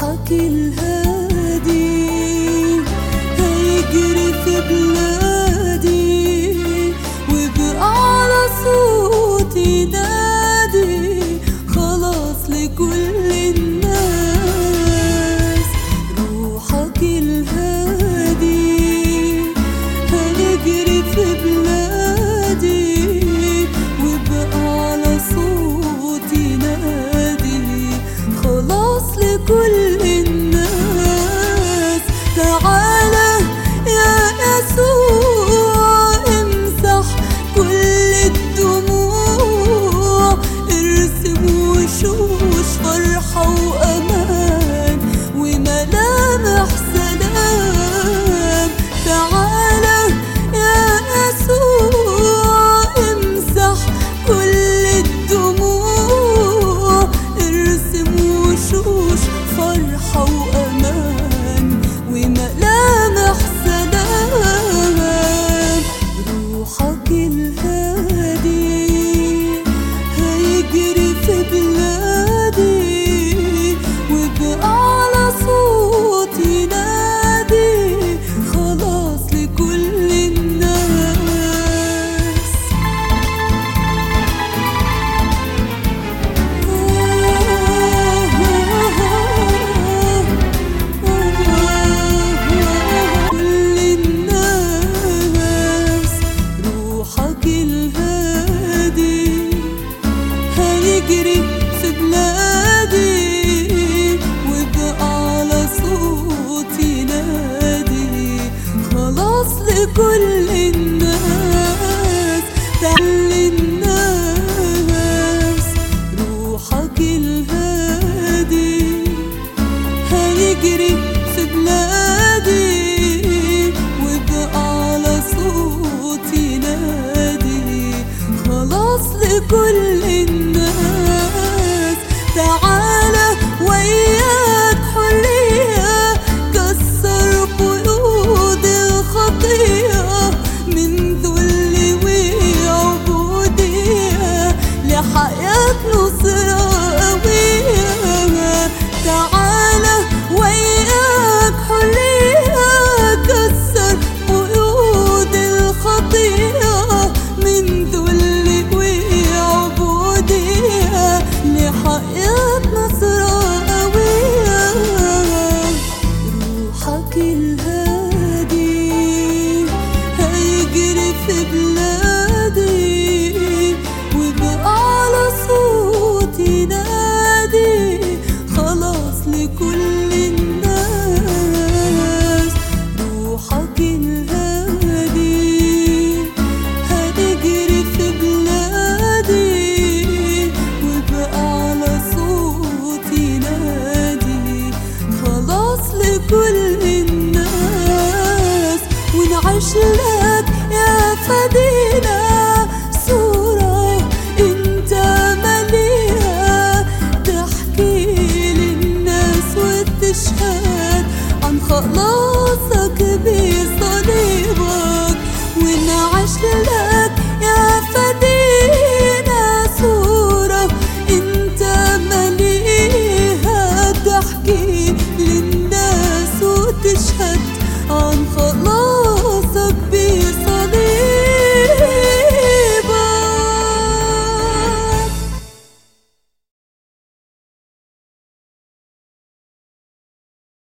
ضحك الهادي. هيجري في بلاد كل just love.